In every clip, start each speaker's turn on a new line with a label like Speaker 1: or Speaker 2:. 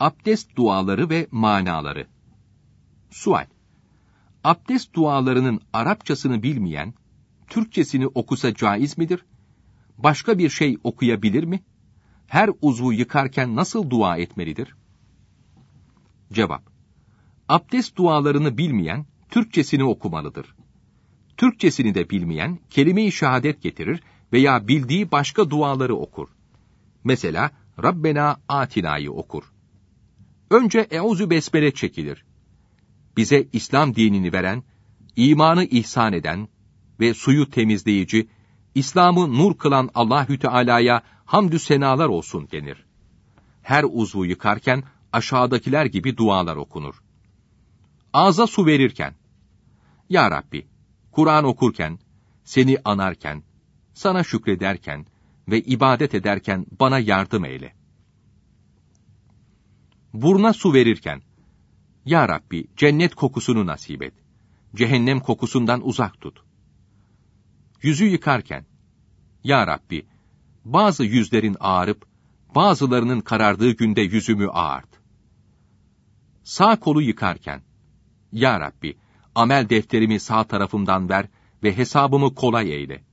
Speaker 1: Abdest duaları ve manaları. Sual. Abdest dualarının Arapçasını bilmeyen, Türkçesini okusa caiz midir? Başka bir şey okuyabilir mi? Her uzvu yıkarken nasıl dua etmelidir? Cevap. Abdest dualarını bilmeyen, Türkçesini okumalıdır. Türkçesini de bilmeyen, kelime-i şehadet getirir veya bildiği başka duaları okur. Mesela, Rabbena Atina'yı okur. Önce Eûzü Besmele çekilir. Bize İslam dinini veren, imanı ihsan eden ve suyu temizleyici, İslam'ı nur kılan Allahü Teala'ya hamdü senalar olsun denir. Her uzvu yıkarken aşağıdakiler gibi dualar okunur. Ağza su verirken, Ya Rabbi, Kur'an okurken, seni anarken, sana şükrederken ve ibadet ederken bana yardım eyle. Burna su verirken, Ya Rabbi, cennet kokusunu nasip et. Cehennem kokusundan uzak tut. Yüzü yıkarken, Ya Rabbi, bazı yüzlerin ağarıp, bazılarının karardığı günde yüzümü ağart. Sağ kolu yıkarken, Ya Rabbi, amel defterimi sağ tarafımdan ver ve hesabımı kolay eyle.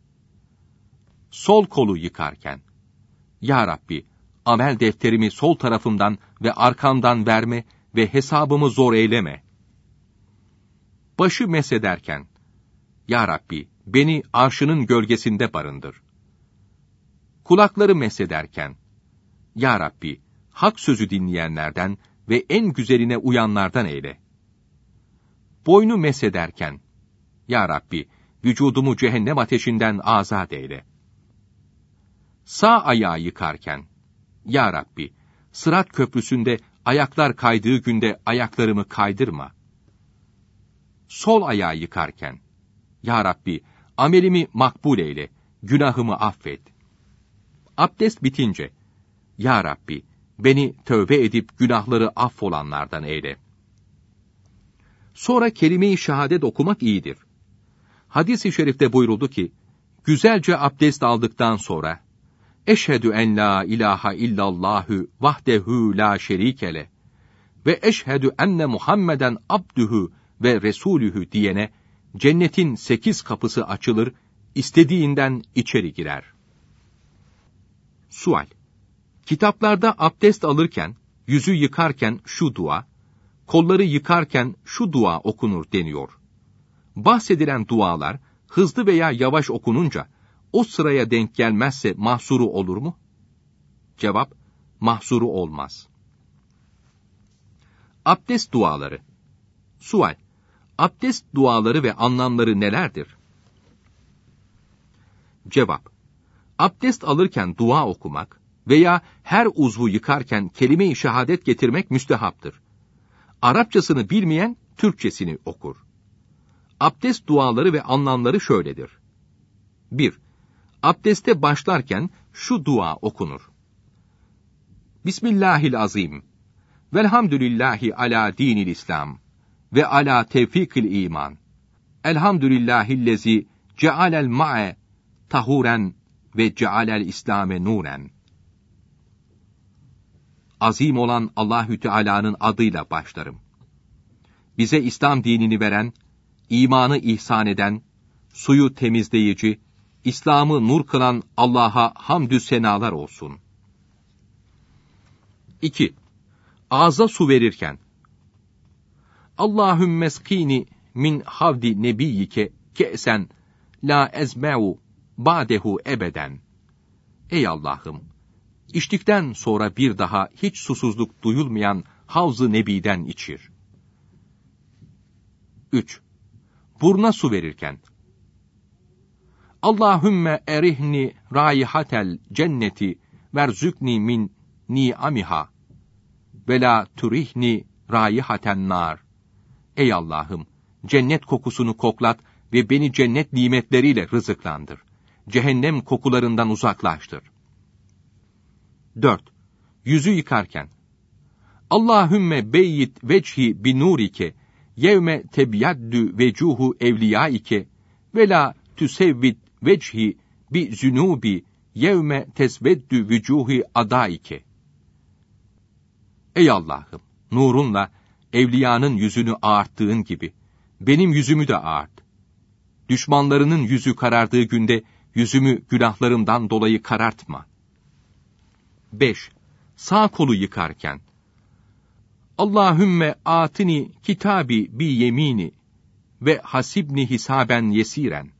Speaker 1: Sol kolu yıkarken, Ya Rabbi, amel defterimi sol tarafımdan ve arkamdan verme ve hesabımı zor eyleme. Başı mesederken, Ya Rabbi, beni arşının gölgesinde barındır. Kulakları mesederken, Ya Rabbi, hak sözü dinleyenlerden ve en güzeline uyanlardan eyle. Boynu mesederken, Ya Rabbi, vücudumu cehennem ateşinden azat eyle. Sağ ayağı yıkarken, Ya Rabbi, sırat köprüsünde ayaklar kaydığı günde ayaklarımı kaydırma. Sol ayağı yıkarken, Ya Rabbi, amelimi makbul eyle, günahımı affet. Abdest bitince, Ya Rabbi, beni tövbe edip günahları affolanlardan eyle. Sonra kelime-i şehadet okumak iyidir. Hadis-i şerifte buyuruldu ki, güzelce abdest aldıktan sonra, Eşhedü en la ilahe illallahü vahdehu la şerikele ve eşhedü enne Muhammeden abdühü ve resulühü diyene cennetin sekiz kapısı açılır, istediğinden içeri girer. Sual Kitaplarda abdest alırken, yüzü yıkarken şu dua, kolları yıkarken şu dua okunur deniyor. Bahsedilen dualar, hızlı veya yavaş okununca, o sıraya denk gelmezse mahsuru olur mu? Cevap, mahsuru olmaz. Abdest duaları Sual Abdest duaları ve anlamları nelerdir? Cevap Abdest alırken dua okumak veya her uzvu yıkarken kelime-i şehadet getirmek müstehaptır. Arapçasını bilmeyen Türkçesini okur. Abdest duaları ve anlamları şöyledir. 1. Abdeste başlarken şu dua okunur. Bismillahil Velhamdülillahi ala dinil İslam ve ala tevfikil iman. Elhamdülillahillezi cealel ma'e tahuren ve cealel İslame nuren. Azim olan Allahü Teala'nın adıyla başlarım. Bize İslam dinini veren, imanı ihsan eden, suyu temizleyici, İslam'ı nur kılan Allah'a hamdü senalar olsun. 2. Ağza su verirken Allahümme skini min havdi nebiyyike ke'sen la ezme'u ba'dehu ebeden. Ey Allah'ım! içtikten sonra bir daha hiç susuzluk duyulmayan havzı nebiden içir. 3. Burna su verirken Allahümme erihni raihatel cenneti verzükni min ni'amiha ve la turihni raihaten nar. Ey Allah'ım, cennet kokusunu koklat ve beni cennet nimetleriyle rızıklandır. Cehennem kokularından uzaklaştır. 4. Yüzü yıkarken Allahümme beyyit veçhi bi nurike yevme tebyaddü vecuhu evliyaike ve la tüsevvit veçhi bi zünubi yevme tesveddü vücuhi adaike. Ey Allah'ım, nurunla evliyanın yüzünü ağarttığın gibi, benim yüzümü de ağart. Düşmanlarının yüzü karardığı günde, yüzümü günahlarımdan dolayı karartma. 5. Sağ kolu yıkarken, Allahümme atini kitabi bi yemini ve hasibni hisaben yesiren.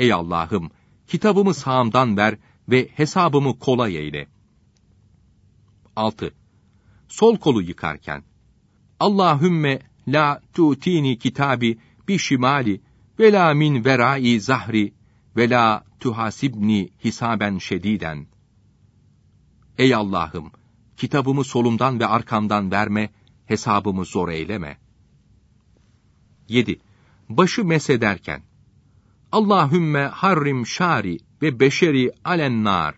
Speaker 1: Ey Allah'ım, kitabımı sağımdan ver ve hesabımı kolay eyle. 6. Sol kolu yıkarken, Allahümme la tu'tini kitabi bi şimali ve la min verai zahri ve la tuhasibni hisaben şediden. Ey Allah'ım, kitabımı solumdan ve arkamdan verme, hesabımı zor eyleme. 7. Başı mesederken, Allahümme harrim şari ve beşeri alen nar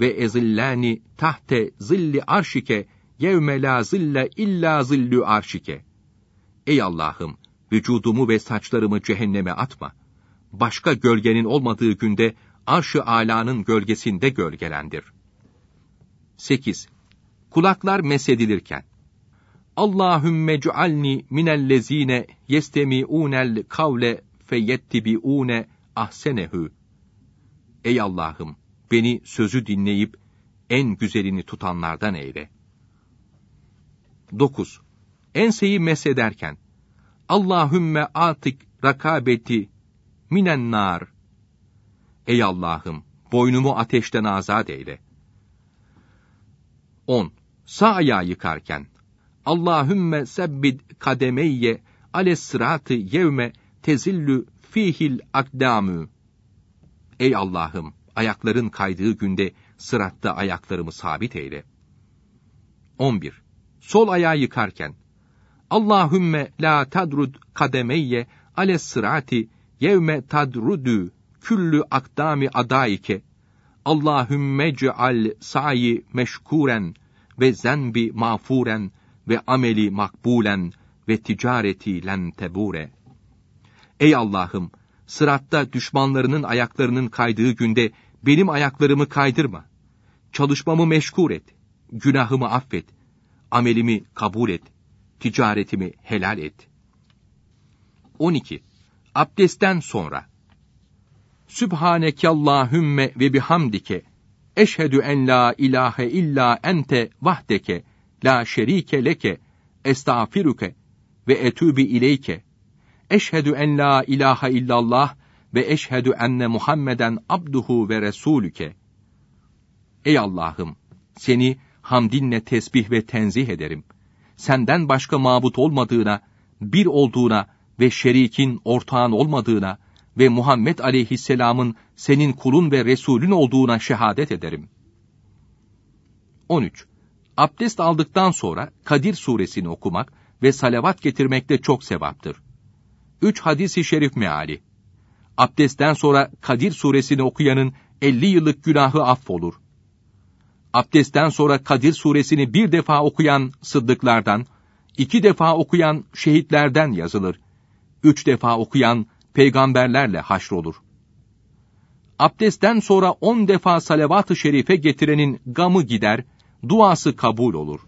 Speaker 1: ve ezillani tahte zilli arşike yevme la zille illa zillü arşike. Ey Allah'ım, vücudumu ve saçlarımı cehenneme atma. Başka gölgenin olmadığı günde arş-ı alanın gölgesinde gölgelendir. 8. Kulaklar mesedilirken Allahümme cealni minellezine yestemi'unel kavle feyettibi'une ahsenehu. Ey Allah'ım, beni sözü dinleyip en güzelini tutanlardan eyle. 9. Enseyi mesederken Allahümme atik rakabeti minen nar. Ey Allah'ım, boynumu ateşten azat eyle. 10. Sağ ayağı yıkarken Allahümme sebbid kademeyye ales sıratı yevme tezillü fihil akdamü. Ey Allah'ım, ayakların kaydığı günde sıratta ayaklarımı sabit eyle. 11. Sol ayağı yıkarken Allahümme la tadrud kademeyye ales sırati yevme tadrudu küllü akdami adaike Allahümme ceal sayi meşkuren ve zenbi mağfuren ve ameli makbulen ve ticareti len tebure. Ey Allah'ım, sıratta düşmanlarının ayaklarının kaydığı günde benim ayaklarımı kaydırma. Çalışmamı meşgul et, günahımı affet, amelimi kabul et, ticaretimi helal et. 12. Abdestten sonra Sübhaneke Allahümme ve bihamdike eşhedü en la ilahe illa ente vahdeke la şerike leke estağfiruke ve etübi ileyke eşhedü en la ilahe illallah ve eşhedü enne Muhammeden abduhu ve resulüke Ey Allah'ım seni hamdinle tesbih ve tenzih ederim. Senden başka mabut olmadığına, bir olduğuna ve şerikin ortağın olmadığına ve Muhammed aleyhisselamın senin kulun ve Resulün olduğuna şehadet ederim. 13. Abdest aldıktan sonra Kadir suresini okumak ve salavat getirmekte çok sevaptır. 3 hadisi şerif meali. Abdestten sonra Kadir suresini okuyanın 50 yıllık günahı affolur. Abdestten sonra Kadir suresini bir defa okuyan sıddıklardan, iki defa okuyan şehitlerden yazılır. Üç defa okuyan peygamberlerle haşrolur. Abdestten sonra on defa salavat-ı şerife getirenin gamı gider, duası kabul olur.